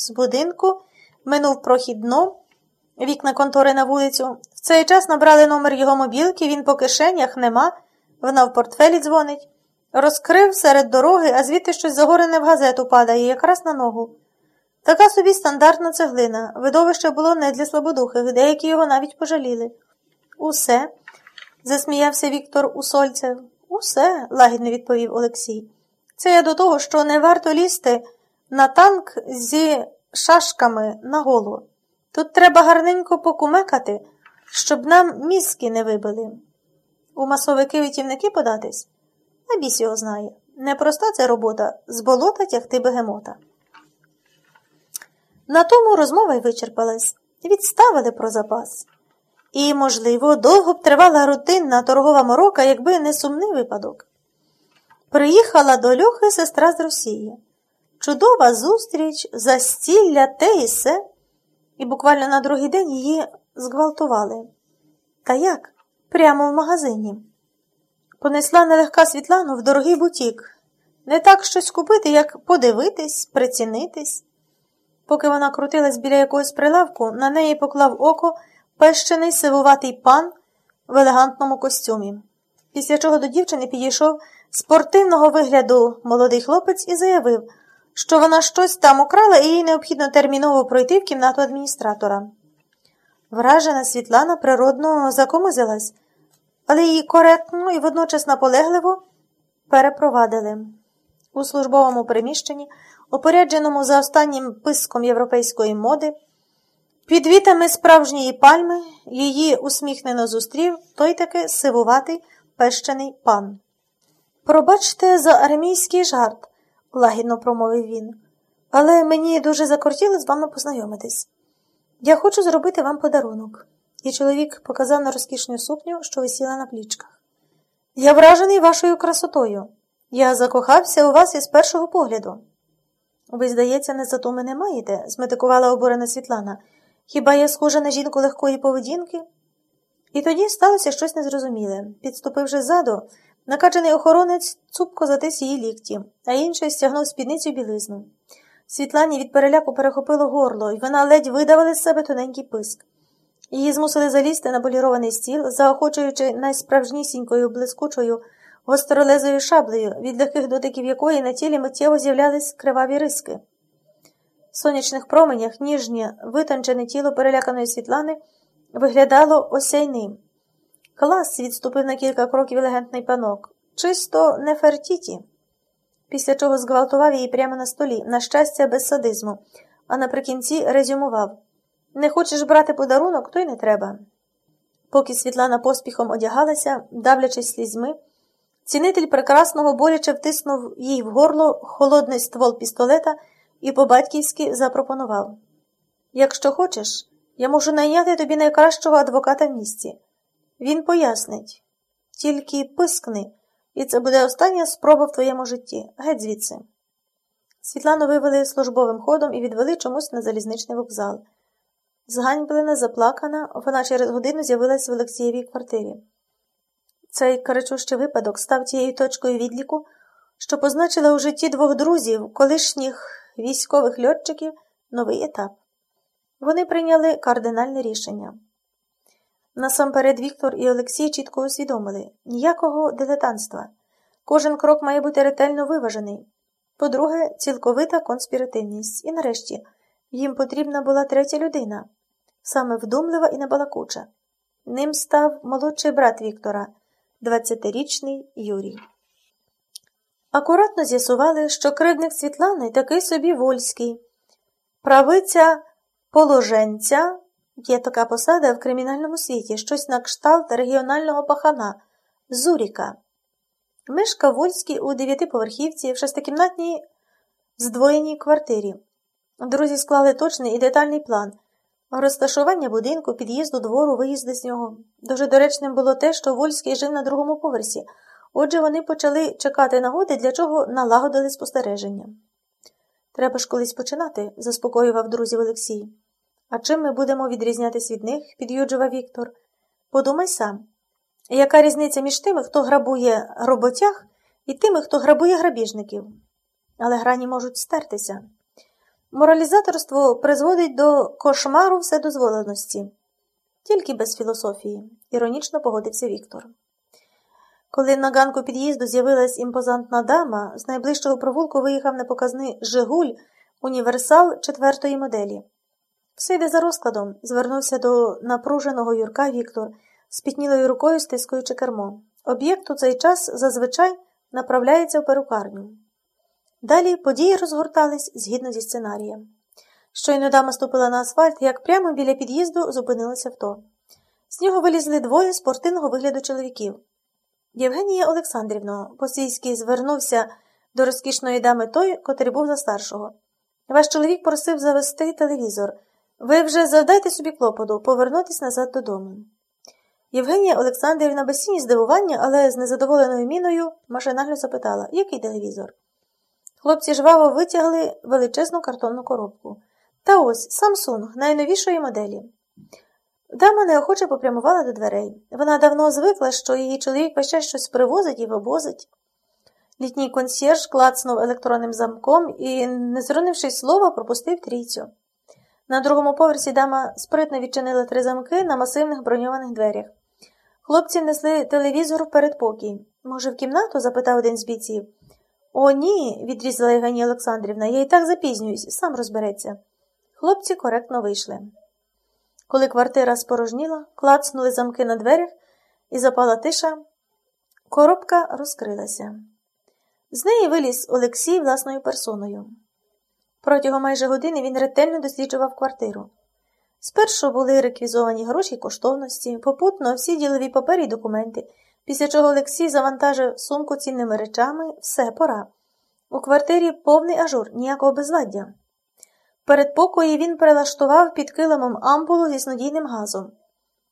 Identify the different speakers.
Speaker 1: З будинку минув прохідно, вікна контори на вулицю. В цей час набрали номер його мобілки, він по кишенях нема, вона в портфелі дзвонить. Розкрив серед дороги, а звідти щось загорене в газету падає, якраз на ногу. Така собі стандартна цеглина. Видовище було не для слабодухих, деякі його навіть пожаліли. Усе, засміявся Віктор Усольцев. Усе, лагідно відповів Олексій. Це я до того, що не варто лізти на танк зі шашками на голу. Тут треба гарненько покумекати, щоб нам мізки не вибили. У масовики витівники податись? А біс його знає. Непроста це робота з болота тягти бегемота. На тому розмова й вичерпалась, відставили про запас. І, можливо, довго б тривала рутинна торгова морока, якби не сумний випадок. Приїхала до Льохи сестра з Росії. Чудова зустріч, застілля те і се, і буквально на другий день її зґвалтували. Та як? Прямо в магазині. Понесла нелегка Світлану в дорогий бутік. Не так щось купити, як подивитись, прицінитись. Поки вона крутилась біля якогось прилавку, на неї поклав око пещений сивуватий пан в елегантному костюмі. Після чого до дівчини підійшов спортивного вигляду молодий хлопець і заявив, що вона щось там украла і їй необхідно терміново пройти в кімнату адміністратора. Вражена Світлана природно закомизилась, але її коректно і водночас наполегливо перепровадили. У службовому приміщенні, опорядженому за останнім писком європейської моди, під вітами справжньої пальми її усміхнено зустрів той таки сивуватий пещений пан. Пробачте за армійський жарт, лагідно промовив він, але мені дуже закортіло з вами познайомитись. Я хочу зробити вам подарунок. І чоловік показав на розкішну сукню, що висіла на плічках. Я вражений вашою красотою. Я закохався у вас із першого погляду. Ви, здається, не зато мене маєте, зметикувала обурена Світлана. Хіба я схожа на жінку легкої поведінки? І тоді сталося щось незрозуміле. Підступивши ззаду, накачаний охоронець цупко затис її лікті, а інший стягнув спідницю білизну. Світлані від переляку перехопило горло, і вона ледь видавила з себе тоненький писк. Її змусили залізти на полірований стіл, заохочуючи найсправжнісінькою блискучою гостролезою шаблею, від легких дотиків якої на тілі миттєво з'являлись криваві риски. В сонячних променях ніжнє, витончене тіло переляканої Світлани виглядало осяйним. Клас відступив на кілька кроків елегантний панок. Чисто не фертіті. Після чого зґвалтував її прямо на столі, на щастя, без садизму, а наприкінці резюмував Не хочеш брати подарунок, то й не треба. Поки Світлана поспіхом одягалася, давлячись слізьми, цінитель прекрасного боляче втиснув їй в горло холодний ствол пістолета і по-батьківськи запропонував Якщо хочеш, я можу найняти тобі найкращого адвоката в місті. Він пояснить тільки пискни, і це буде остання спроба в твоєму житті. Геть звідси. Світлану вивели службовим ходом і відвели чомусь на залізничний вокзал. Зганьблена, заплакана, вона через годину з'явилась в Олексієвій квартирі. Цей карачущий випадок став тією точкою відліку, що позначила у житті двох друзів, колишніх військових льотчиків, новий етап. Вони прийняли кардинальне рішення. Насамперед Віктор і Олексій чітко усвідомили ніякого дилетантства. Кожен крок має бути ретельно виважений. По-друге, цілковита конспіративність. І нарешті їм потрібна була третя людина, саме вдумлива і небалакуча. Ним став молодший брат Віктора, 20-річний Юрій. Акуратно з'ясували, що кривдник Світлани такий собі вольський, правиця положенця. Є така посада в кримінальному світі, щось на кшталт регіонального пахана Зуріка. Мешкав Вольський у дев'ятиповерхівці в шестикімнатній здвоєній квартирі. Друзі склали точний і детальний план розташування будинку, під'їзду двору, виїзди з нього. Дуже доречним було те, що Вольський жив на другому поверсі, отже, вони почали чекати нагоди, для чого налагодили спостереження. Треба ж колись починати, заспокоював друзів Олексій. А чим ми будемо відрізнятись від них, під'юджував Віктор. Подумай сам, яка різниця між тими, хто грабує роботяг, і тими, хто грабує грабіжників? Але грані можуть стертися. Моралізаторство призводить до кошмару вседозволеності. Тільки без філософії, іронічно погодився Віктор. Коли на ганку під'їзду з'явилась імпозантна дама, з найближчого провулку виїхав непоказний Жигуль, універсал четвертої моделі. Все йде за розкладом, звернувся до напруженого Юрка Віктор, спітнілою рукою стискуючи кермо. Об'єкт у цей час зазвичай направляється в перукарню. Далі події розгортались згідно зі сценарієм. Щойно дама ступила на асфальт, як прямо біля під'їзду зупинилося авто. З нього вилізли двоє спортивного вигляду чоловіків. Євгенія Олександрівна Посійський звернувся до розкішної дами той, котрий був за старшого. Ваш чоловік просив завести телевізор. Ви вже завдайте собі клопоту, повернутись назад додому. Євгенія Олександрівна без сіні здивування, але з незадоволеною міною машинально запитала, який телевізор. Хлопці жваво витягли величезну картонну коробку. Та ось Samsung найновішої моделі. Дама неохоче попрямувала до дверей. Вона давно звикла, що її чоловік час щось привозить і вивозить. Літній консьєрж клацнув електронним замком і, не зронивши слова, пропустив трійцю. На другому поверсі дама спритно відчинила три замки на масивних броньованих дверях. Хлопці несли телевізор в передпокій. Може, в кімнату? запитав один з бійців. О, ні, відрізала Євгенія Олександрівна, я і так запізнююсь, сам розбереться. Хлопці коректно вийшли. Коли квартира спорожніла, клацнули замки на дверях і запала тиша, коробка розкрилася. З неї виліз Олексій власною персоною. Протягом майже години він ретельно досліджував квартиру. Спершу були реквізовані гроші й коштовності, попутно всі ділові папери й документи, після чого Олексій завантажив сумку цінними речами все пора. У квартирі повний ажур, ніякого безладдя. В передпокої він прилаштував під килимом ампулу зі снодійним газом.